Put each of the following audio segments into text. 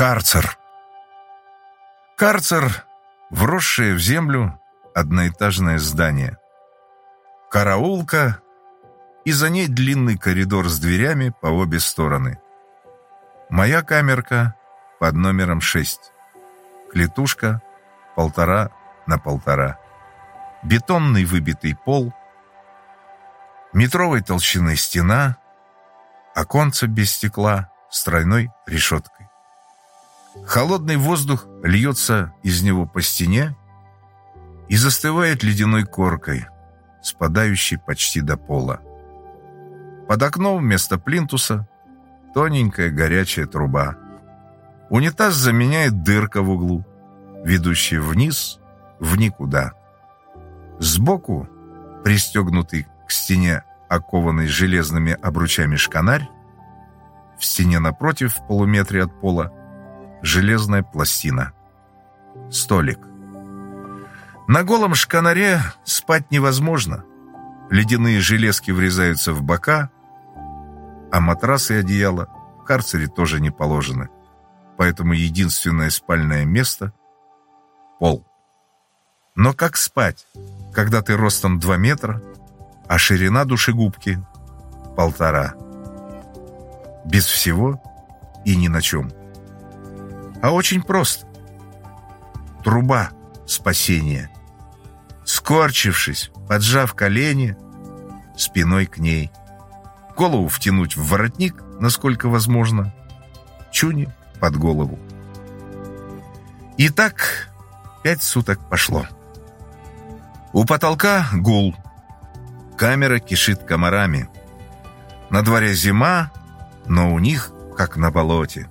Карцер. Карцер — вросшее в землю одноэтажное здание. Караулка, и за ней длинный коридор с дверями по обе стороны. Моя камерка под номером 6. Клетушка полтора на полтора. Бетонный выбитый пол, метровой толщины стена, оконце без стекла с тройной решеткой. Холодный воздух льется из него по стене и застывает ледяной коркой, спадающей почти до пола. Под окном вместо плинтуса тоненькая горячая труба. Унитаз заменяет дырка в углу, ведущая вниз в никуда. Сбоку, пристегнутый к стене, окованный железными обручами шканарь, в стене напротив, в полуметре от пола, железная пластина. Столик. На голом шканаре спать невозможно. Ледяные железки врезаются в бока, а матрасы и одеяло в карцере тоже не положены. Поэтому единственное спальное место — пол. Но как спать, когда ты ростом 2 метра, а ширина душегубки — полтора? Без всего и ни на чем. А очень просто. Труба спасения. Скорчившись, поджав колени, спиной к ней. Голову втянуть в воротник, насколько возможно. Чуни под голову. И так пять суток пошло. У потолка гул. Камера кишит комарами. На дворе зима, но у них, как на болоте.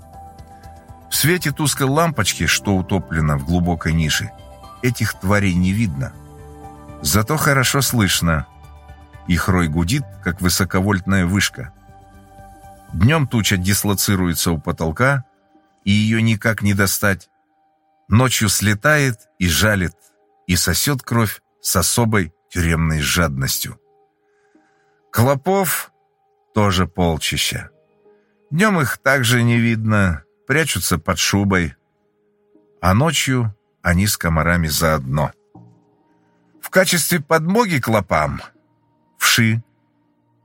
В свете тусклой лампочки, что утоплено в глубокой нише, этих тварей не видно. Зато хорошо слышно. Их рой гудит, как высоковольтная вышка. Днем туча дислоцируется у потолка, и ее никак не достать. Ночью слетает и жалит, и сосет кровь с особой тюремной жадностью. Клопов тоже полчища. Днем их также не видно, прячутся под шубой, а ночью они с комарами заодно. В качестве подмоги клопам вши.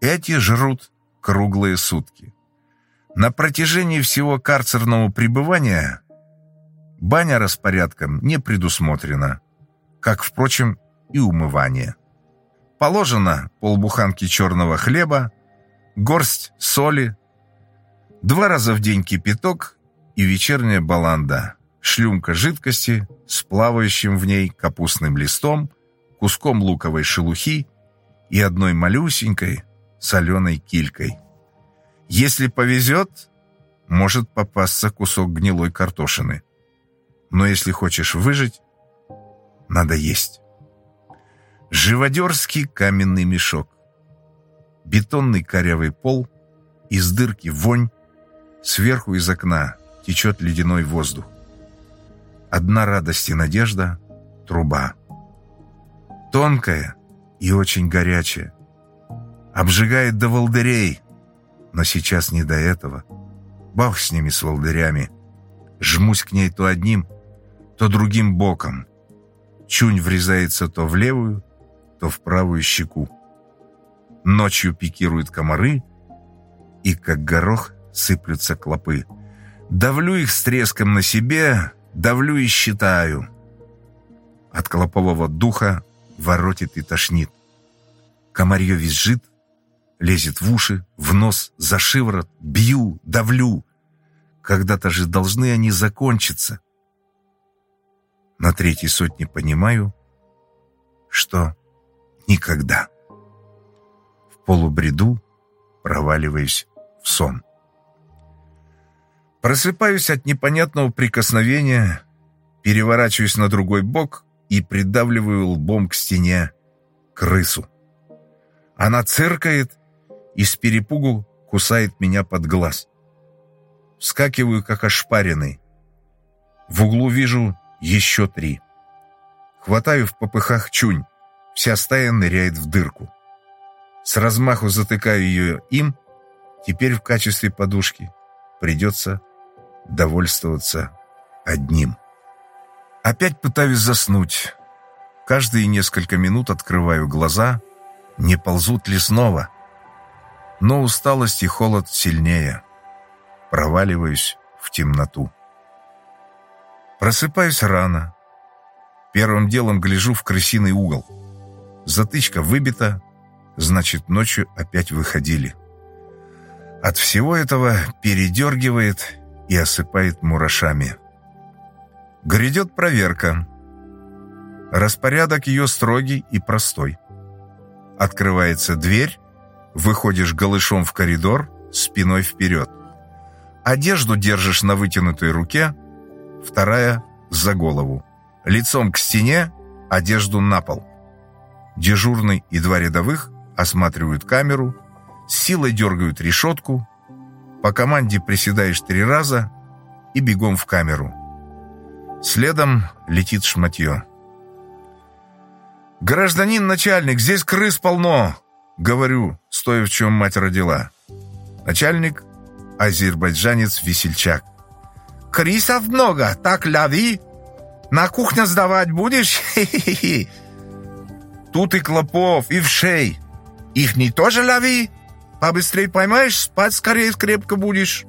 Эти жрут круглые сутки. На протяжении всего карцерного пребывания баня распорядком не предусмотрена, как, впрочем, и умывание. Положено полбуханки черного хлеба, горсть соли, два раза в день кипяток и вечерняя баланда, шлюмка жидкости с плавающим в ней капустным листом, куском луковой шелухи и одной малюсенькой соленой килькой. Если повезет, может попасться кусок гнилой картошины. Но если хочешь выжить, надо есть. Живодерский каменный мешок. Бетонный корявый пол, из дырки вонь, сверху из окна течет ледяной воздух. Одна радость и надежда — труба. Тонкая и очень горячая. Обжигает до волдырей, но сейчас не до этого. Бог с ними, с волдырями. Жмусь к ней то одним, то другим боком. Чунь врезается то в левую, то в правую щеку. Ночью пикируют комары, и как горох сыплются клопы. Давлю их с треском на себе, давлю и считаю. От клопового духа воротит и тошнит. Комарье визжит, лезет в уши, в нос, за шиворот, бью, давлю. Когда-то же должны они закончиться. На третьей сотне понимаю, что никогда. В полубреду проваливаюсь в сон. Просыпаюсь от непонятного прикосновения, переворачиваюсь на другой бок и придавливаю лбом к стене крысу. Она циркает и с перепугу кусает меня под глаз. Вскакиваю, как ошпаренный. В углу вижу еще три. Хватаю в попыхах чунь. Вся стая ныряет в дырку. С размаху затыкаю ее им. Теперь в качестве подушки придется довольствоваться одним. Опять пытаюсь заснуть. Каждые несколько минут открываю глаза, не ползут ли снова. Но усталость и холод сильнее. Проваливаюсь в темноту. Просыпаюсь рано. Первым делом гляжу в крысиный угол. Затычка выбита, значит, ночью опять выходили. От всего этого передергивает и осыпает мурашами. Грядет проверка. Распорядок ее строгий и простой. Открывается дверь, выходишь голышом в коридор, спиной вперед. Одежду держишь на вытянутой руке, вторая – за голову. Лицом к стене, одежду на пол. Дежурный и два рядовых осматривают камеру, силой дергают решетку, по команде приседаешь три раза и бегом в камеру. Следом летит шматье. «Гражданин начальник, здесь крыс полно!» Говорю, стоя в чем мать родила. Начальник – азербайджанец-весельчак. «Крисов много, так лови! На кухню сдавать будешь? Тут и клопов, и вшей. Их не тоже лови!» Побыстрее поймаешь, спать скорее крепко будешь.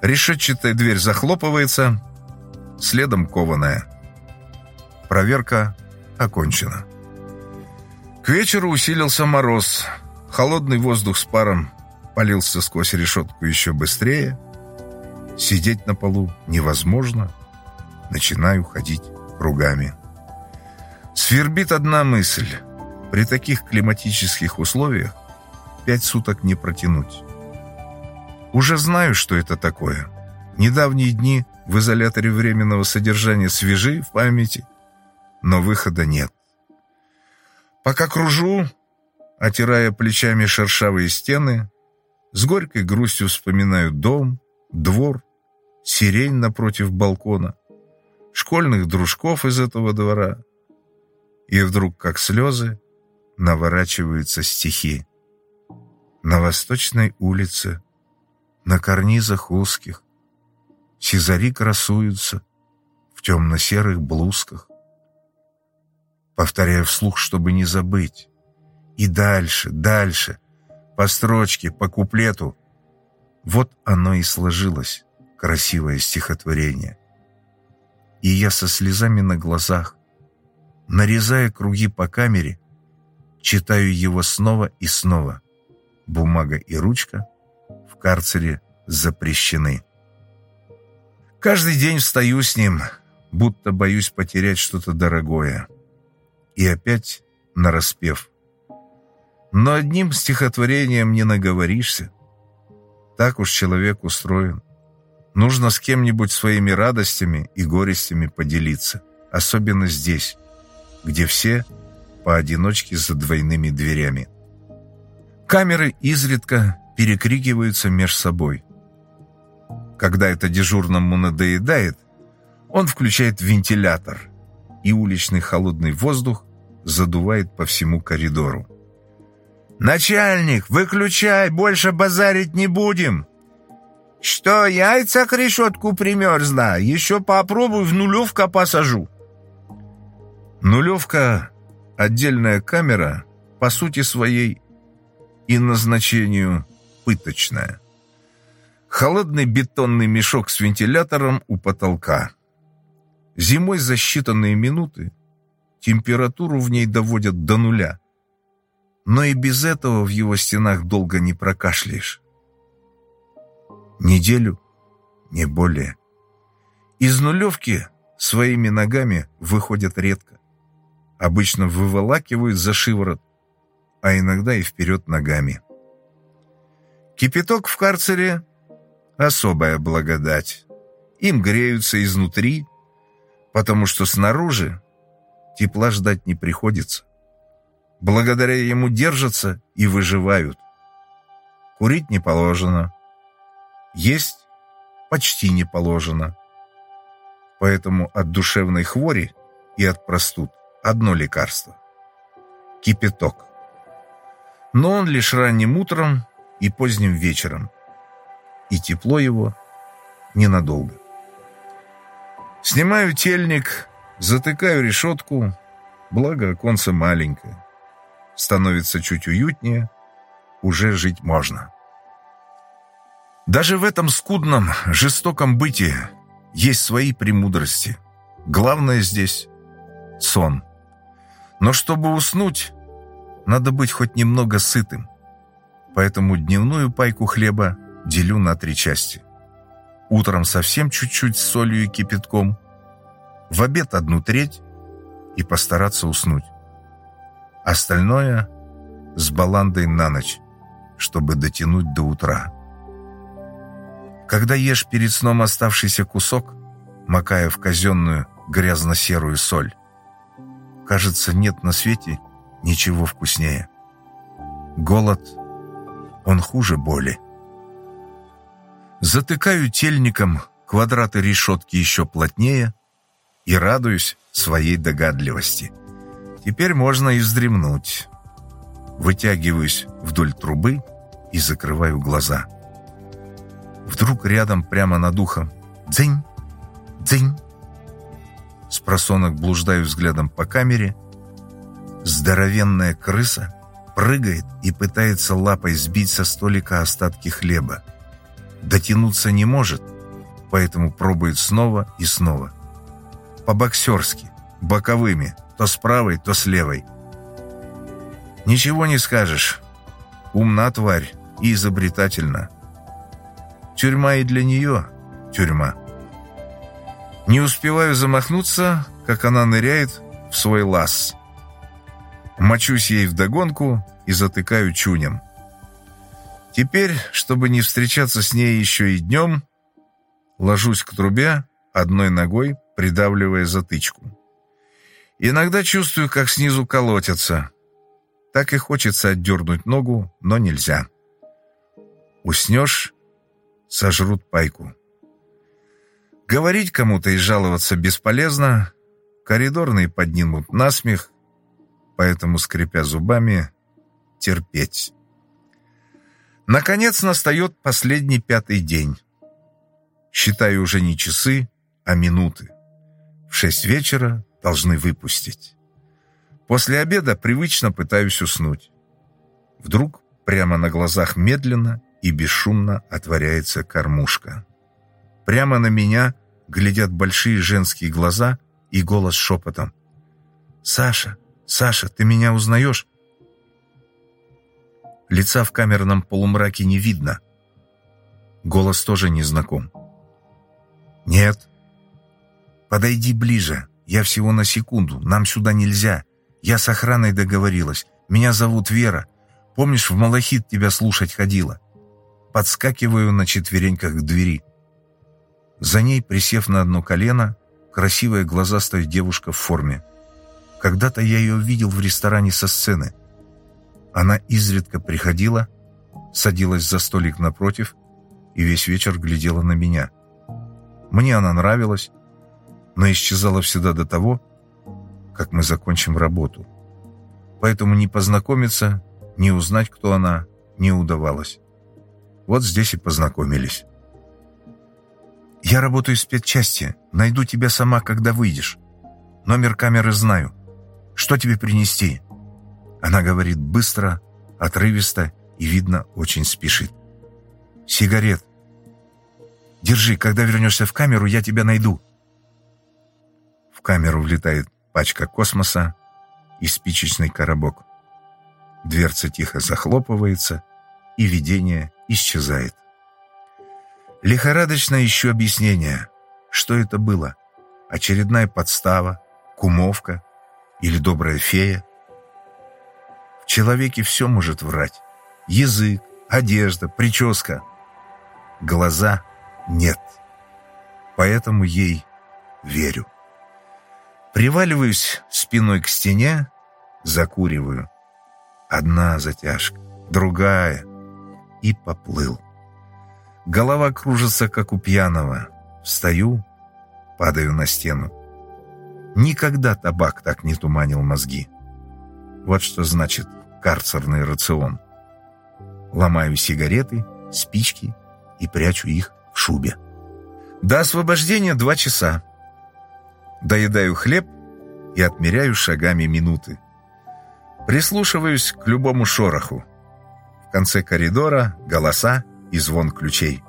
Решетчатая дверь захлопывается, следом кованая. Проверка окончена. К вечеру усилился мороз. Холодный воздух с паром полился сквозь решетку еще быстрее. Сидеть на полу невозможно. Начинаю ходить кругами. Свербит одна мысль. При таких климатических условиях пять суток не протянуть. Уже знаю, что это такое. Недавние дни в изоляторе временного содержания свежи в памяти, но выхода нет. Пока кружу, отирая плечами шершавые стены, с горькой грустью вспоминаю дом, двор, сирень напротив балкона, школьных дружков из этого двора. И вдруг, как слезы, наворачиваются стихи на Восточной улице, на карнизах узких. Сизари красуются в темно-серых блузках. Повторяю вслух, чтобы не забыть. И дальше, дальше, по строчке, по куплету. Вот оно и сложилось, красивое стихотворение. И я со слезами на глазах, нарезая круги по камере, читаю его снова и снова бумага и ручка в карцере запрещены. Каждый день встаю с ним, будто боюсь потерять что-то дорогое. И опять нараспев. Но одним стихотворением не наговоришься. Так уж человек устроен. Нужно с кем-нибудь своими радостями и горестями поделиться. Особенно здесь, где все поодиночке за двойными дверями. Камеры изредка перекрикиваются меж собой. Когда это дежурному надоедает, он включает вентилятор, и уличный холодный воздух задувает по всему коридору. «Начальник, выключай, больше базарить не будем!» «Что, яйца к решетку примерзла? Еще попробуй, в нулевка посажу!» Нулевка — отдельная камера, по сути своей и назначению пыточная. Холодный бетонный мешок с вентилятором у потолка. Зимой за считанные минуты температуру в ней доводят до нуля. Но и без этого в его стенах долго не прокашляешь. Неделю, не более. Из нулевки своими ногами выходят редко. Обычно выволакивают за шиворот, а иногда и вперед ногами. Кипяток в карцере — особая благодать. Им греются изнутри, потому что снаружи тепла ждать не приходится. Благодаря ему держатся и выживают. Курить не положено. Есть почти не положено. Поэтому от душевной хвори и от простуд одно лекарство — кипяток но он лишь ранним утром и поздним вечером. И тепло его ненадолго. Снимаю тельник, затыкаю решетку, благо оконце маленькое. Становится чуть уютнее, уже жить можно. Даже в этом скудном, жестоком бытии есть свои премудрости. Главное здесь — сон. Но чтобы уснуть, надо быть хоть немного сытым. Поэтому дневную пайку хлеба делю на три части. Утром совсем чуть-чуть с солью и кипятком. В обед одну треть и постараться уснуть. Остальное с баландой на ночь, чтобы дотянуть до утра. Когда ешь перед сном оставшийся кусок, макая в казенную грязно-серую соль, кажется, нет на свете ничего вкуснее. Голод, он хуже боли. Затыкаю тельником квадраты решетки еще плотнее и радуюсь своей догадливости. Теперь можно и вздремнуть. Вытягиваюсь вдоль трубы и закрываю глаза. Вдруг рядом, прямо над ухом, дзынь, дзынь. С просонок блуждаю взглядом по камере. Здоровенная крыса прыгает и пытается лапой сбить со столика остатки хлеба. Дотянуться не может, поэтому пробует снова и снова. По-боксерски, боковыми, то с правой, то с левой. Ничего не скажешь. Умна тварь и изобретательна. Тюрьма и для нее тюрьма. Не успеваю замахнуться, как она ныряет в свой лаз. Мочусь ей вдогонку и затыкаю чунем. Теперь, чтобы не встречаться с ней еще и днем, ложусь к трубе, одной ногой придавливая затычку. Иногда чувствую, как снизу колотятся. Так и хочется отдернуть ногу, но нельзя. Уснешь сожрут пайку. Говорить кому-то и жаловаться бесполезно, коридорные поднимут насмех, поэтому, скрипя зубами, терпеть. Наконец настает последний пятый день. Считаю уже не часы, а минуты. В шесть вечера должны выпустить. После обеда привычно пытаюсь уснуть. Вдруг прямо на глазах медленно и бесшумно отворяется кормушка. Прямо на меня глядят большие женские глаза и голос шепотом. «Саша, Саша, ты меня узнаешь?» Лица в камерном полумраке не видно. Голос тоже не знаком. «Нет». «Подойди ближе. Я всего на секунду. Нам сюда нельзя. Я с охраной договорилась. Меня зовут Вера. Помнишь, в Малахит тебя слушать ходила? подскакиваю на четвереньках к двери. За ней, присев на одно колено, красивая глазастая девушка в форме. Когда-то я ее видел в ресторане со сцены. Она изредка приходила, садилась за столик напротив и весь вечер глядела на меня. Мне она нравилась, но исчезала всегда до того, как мы закончим работу. Поэтому не познакомиться, не узнать, кто она, не удавалось. Вот здесь и познакомились. «Я работаю в спецчасти. Найду тебя сама, когда выйдешь. Номер камеры знаю. Что тебе принести?» Она говорит быстро, отрывисто и, видно, очень спешит. «Сигарет. Держи, когда вернешься в камеру, я тебя найду». В камеру влетает пачка космоса и спичечный коробок. Дверца тихо захлопывается, и видение исчезает. Лихорадочно ищу объяснение, что это было. Очередная подстава, кумовка или добрая фея. В человеке все может врать. Язык, одежда, прическа. Глаза нет. Поэтому ей верю. Приваливаюсь спиной к стене, закуриваю. Одна затяжка, другая — и поплыл. Голова кружится, как у пьяного. Встаю, падаю на стену. Никогда табак так не туманил мозги. Вот что значит карцерный рацион. Ломаю сигареты, спички и прячу их в шубе. До освобождения два часа. Доедаю хлеб и отмеряю шагами минуты. Прислушиваюсь к любому шороху. В конце коридора голоса и звон ключей.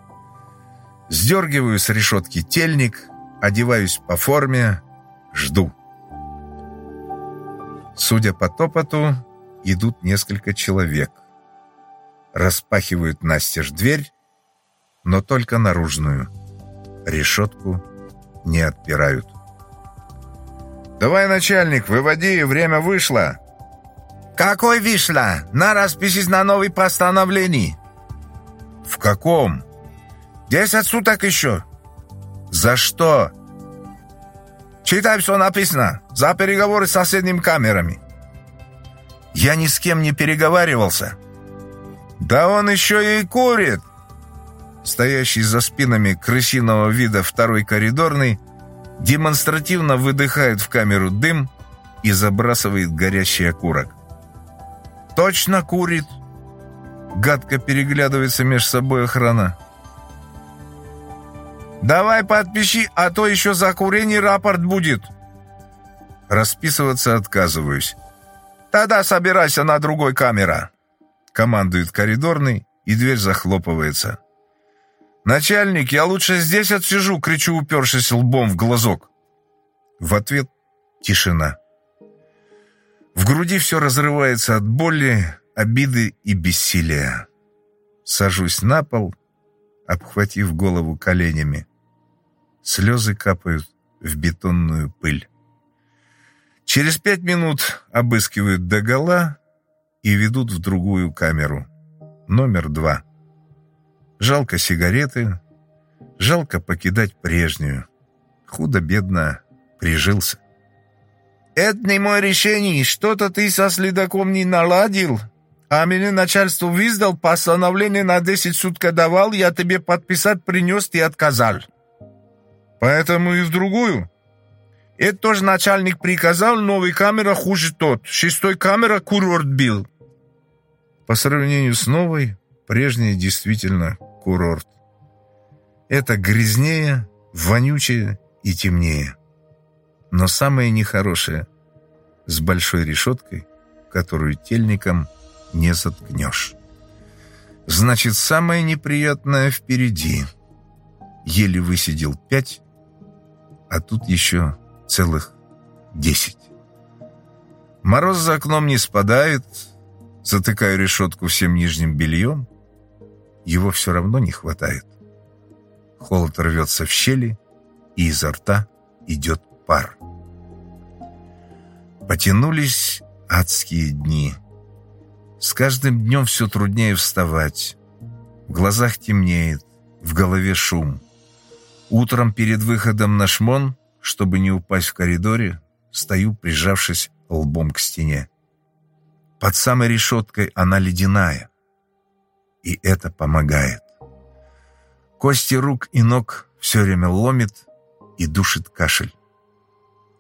Сдергиваю с решетки тельник, одеваюсь по форме, жду. Судя по топоту, идут несколько человек. Распахивают настежь дверь, но только наружную. Решетку не отпирают. «Давай, начальник, выводи, время вышло!» «Какой вышло? На расписись на новый постановлении!» «В каком?» «Десять суток еще!» «За что?» «Читай, что написано! За переговоры с соседними камерами!» «Я ни с кем не переговаривался!» «Да он еще и курит!» Стоящий за спинами крысиного вида второй коридорный демонстративно выдыхает в камеру дым и забрасывает горящий окурок. «Точно курит!» Гадко переглядывается между собой охрана. «Давай подпиши, а то еще за курение рапорт будет!» Расписываться отказываюсь. «Тогда собирайся на другой камера!» Командует коридорный, и дверь захлопывается. «Начальник, я лучше здесь отсижу!» — кричу, упершись лбом в глазок. В ответ тишина. В груди все разрывается от боли, обиды и бессилия. Сажусь на пол, обхватив голову коленями. Слезы капают в бетонную пыль. Через пять минут обыскивают догола и ведут в другую камеру. Номер два. Жалко сигареты, жалко покидать прежнюю. Худо-бедно прижился. «Это не мое решение. Что-то ты со следаком не наладил. А мне начальство виздал, постановление на 10 суток давал, я тебе подписать принес, ты отказал. Поэтому и в другую. Это тоже начальник приказал, новая камера хуже тот. Шестой камера курорт бил. По сравнению с новой, прежняя действительно курорт. Это грязнее, вонючее и темнее. Но самое нехорошее — с большой решеткой, которую тельником не заткнешь. Значит, самое неприятное впереди. Еле высидел пять, а тут еще целых десять. Мороз за окном не спадает, затыкаю решетку всем нижним бельем. Его все равно не хватает. Холод рвется в щели, и изо рта идет пар. Потянулись адские дни. С каждым днем все труднее вставать. В глазах темнеет, в голове шум. Утром перед выходом на шмон, чтобы не упасть в коридоре, стою, прижавшись лбом к стене. Под самой решеткой она ледяная. И это помогает. Кости рук и ног все время ломит и душит кашель.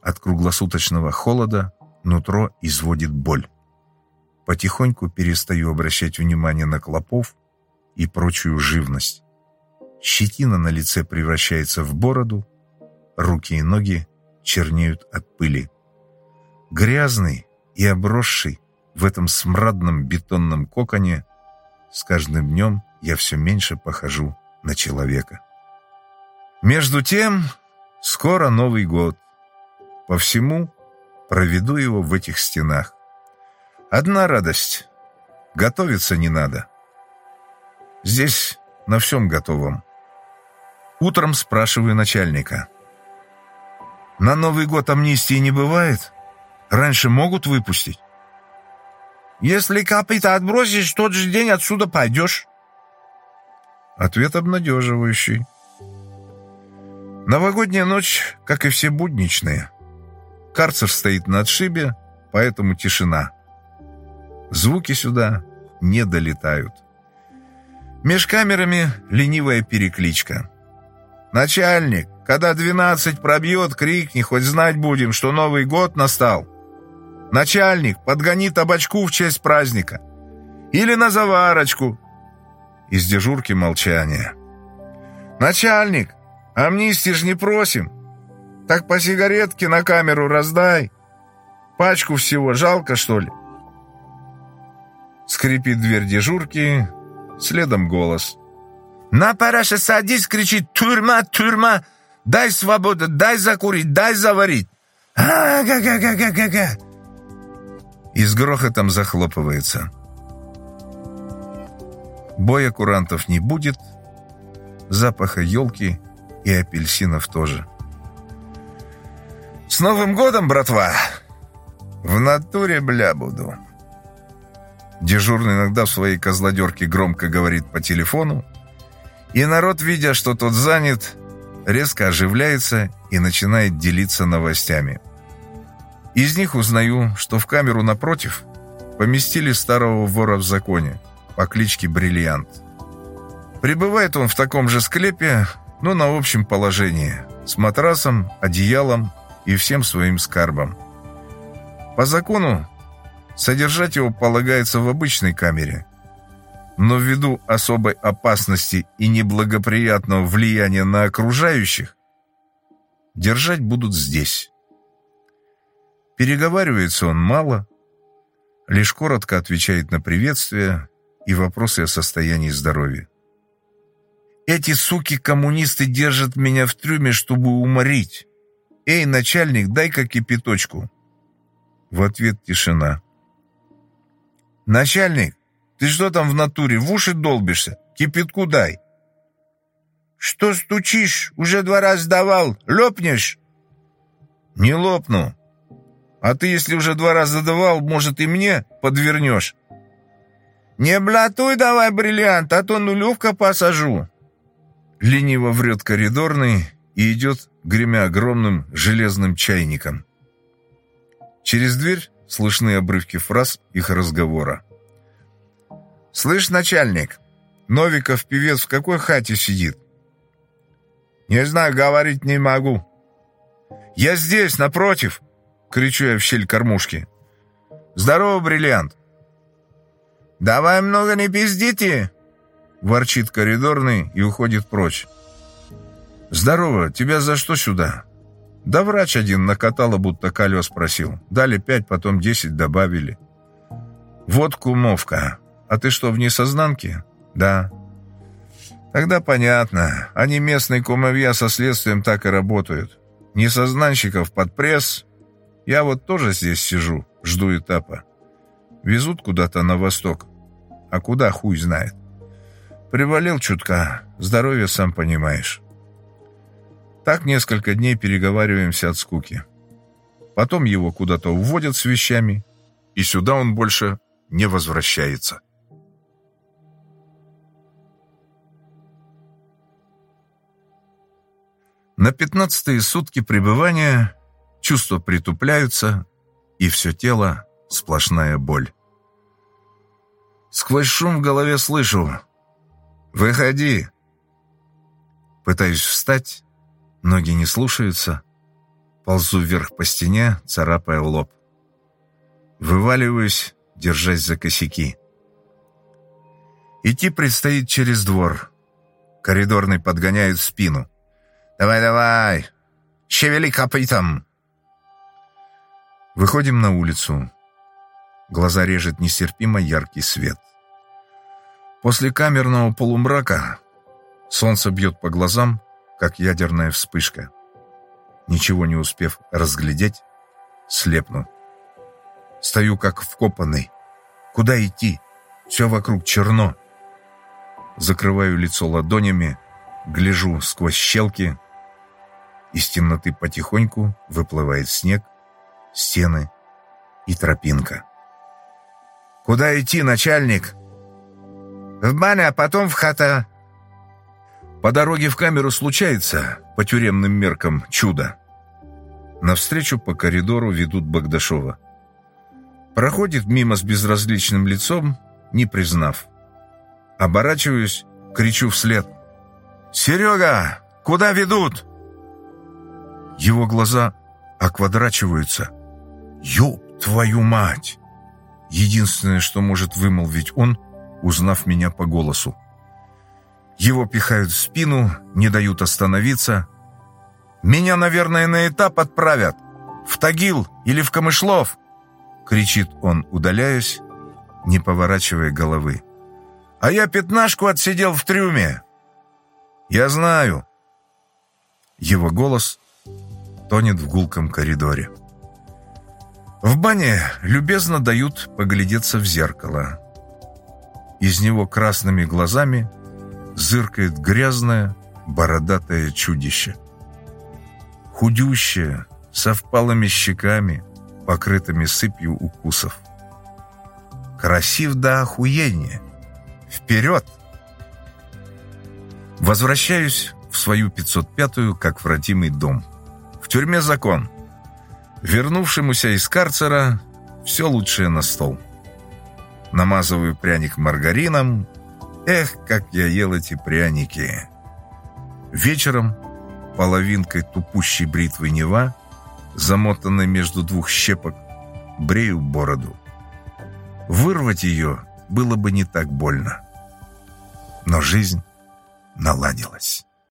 От круглосуточного холода нутро изводит боль. Потихоньку перестаю обращать внимание на клопов и прочую живность. Щетина на лице превращается в бороду, руки и ноги чернеют от пыли. Грязный и обросший в этом смрадном бетонном коконе, с каждым днем я все меньше похожу на человека. Между тем, скоро Новый год. По всему проведу его в этих стенах. Одна радость. Готовиться не надо. Здесь на всем готовом. Утром спрашиваю начальника. На Новый год амнистии не бывает? Раньше могут выпустить? Если копыта отбросишь, тот же день отсюда пойдешь. Ответ обнадеживающий. Новогодняя ночь, как и все будничные. Карцер стоит на отшибе, поэтому тишина. Звуки сюда не долетают. Меж камерами ленивая перекличка. «Начальник, когда двенадцать пробьет, крикни, хоть знать будем, что Новый год настал. Начальник, подгони табачку в честь праздника. Или на заварочку». Из дежурки молчание. «Начальник, Амнистии ж не просим. Так по сигаретке на камеру раздай. Пачку всего жалко, что ли?» Скрипит дверь дежурки, следом голос. «На, параша, садись!» — кричит «Тюрьма, тюрьма! Дай свободу, дай закурить, дай заварить!» «А-га-га-га-га-га-га!» И с грохотом захлопывается. Боя курантов не будет, запаха елки и апельсинов тоже. «С Новым годом, братва! В натуре бля буду!» Дежурный иногда в своей козлодерке громко говорит по телефону, и народ, видя, что тот занят, резко оживляется и начинает делиться новостями. Из них узнаю, что в камеру напротив поместили старого вора в законе по кличке Бриллиант. Прибывает он в таком же склепе, но на общем положении, с матрасом, одеялом и всем своим скарбом. По закону Содержать его полагается в обычной камере. Но ввиду особой опасности и неблагоприятного влияния на окружающих, держать будут здесь. Переговаривается он мало, лишь коротко отвечает на приветствия и вопросы о состоянии здоровья. «Эти суки-коммунисты держат меня в трюме, чтобы уморить. Эй, начальник, дай-ка кипяточку». В ответ тишина. «Начальник, ты что там в натуре, в уши долбишься? Кипятку дай!» «Что стучишь? Уже два раза давал. Лопнешь?» «Не лопну. А ты, если уже два раза давал, может, и мне подвернешь?» «Не блатуй давай, бриллиант, а то нулевка посажу!» Лениво врет коридорный и идет, гремя огромным железным чайником. Через дверь Слышны обрывки фраз их разговора. «Слышь, начальник, Новиков певец в какой хате сидит?» «Не знаю, говорить не могу». «Я здесь, напротив!» — кричу я в щель кормушки. «Здорово, бриллиант!» «Давай много не пиздите!» — ворчит коридорный и уходит прочь. «Здорово, тебя за что сюда?» Да врач один накатало, будто колес просил. Дали пять, потом десять добавили. Вот кумовка. А ты что, в несознанке? Да. Тогда понятно. Они местные кумовья со следствием так и работают. Несознанщиков под пресс. Я вот тоже здесь сижу, жду этапа. Везут куда-то на восток. А куда, хуй знает. Привалил чутка. Здоровье, сам понимаешь. Так несколько дней переговариваемся от скуки. Потом его куда-то уводят с вещами, и сюда он больше не возвращается. На пятнадцатые сутки пребывания чувства притупляются, и все тело — сплошная боль. Сквозь шум в голове слышу «Выходи!» Пытаюсь встать, Ноги не слушаются. Ползу вверх по стене, царапая лоб. Вываливаюсь, держась за косяки. Идти предстоит через двор. Коридорный подгоняет спину. «Давай-давай! Шевели копытом!» Выходим на улицу. Глаза режет нестерпимо яркий свет. После камерного полумрака солнце бьет по глазам, как ядерная вспышка. Ничего не успев разглядеть, слепну. Стою как вкопанный. Куда идти? Все вокруг черно. Закрываю лицо ладонями, гляжу сквозь щелки. Из темноты потихоньку выплывает снег, стены и тропинка. «Куда идти, начальник?» «В баня, а потом в хата», по дороге в камеру случается, по тюремным меркам, чудо. Навстречу по коридору ведут Богдашова. Проходит мимо с безразличным лицом, не признав. Оборачиваюсь, кричу вслед. «Серега, куда ведут?» Его глаза оквадрачиваются. «Ёб твою мать!» Единственное, что может вымолвить он, узнав меня по голосу. Его пихают в спину, не дают остановиться. «Меня, наверное, на этап отправят. В Тагил или в Камышлов!» Кричит он, удаляясь, не поворачивая головы. «А я пятнашку отсидел в трюме!» «Я знаю!» Его голос тонет в гулком коридоре. В бане любезно дают поглядеться в зеркало. Из него красными глазами зыркает грязное, бородатое чудище. Худющее, со впалыми щеками, покрытыми сыпью укусов. Красив до охуения. Вперед! Возвращаюсь в свою 505-ю, как в родимый дом. Тюрьме закон. Вернувшемуся из карцера все лучшее на стол. Намазываю пряник маргарином. Эх, как я ел эти пряники. Вечером половинкой тупущей бритвы Нева, замотанной между двух щепок, брею бороду. Вырвать ее было бы не так больно. Но жизнь наладилась.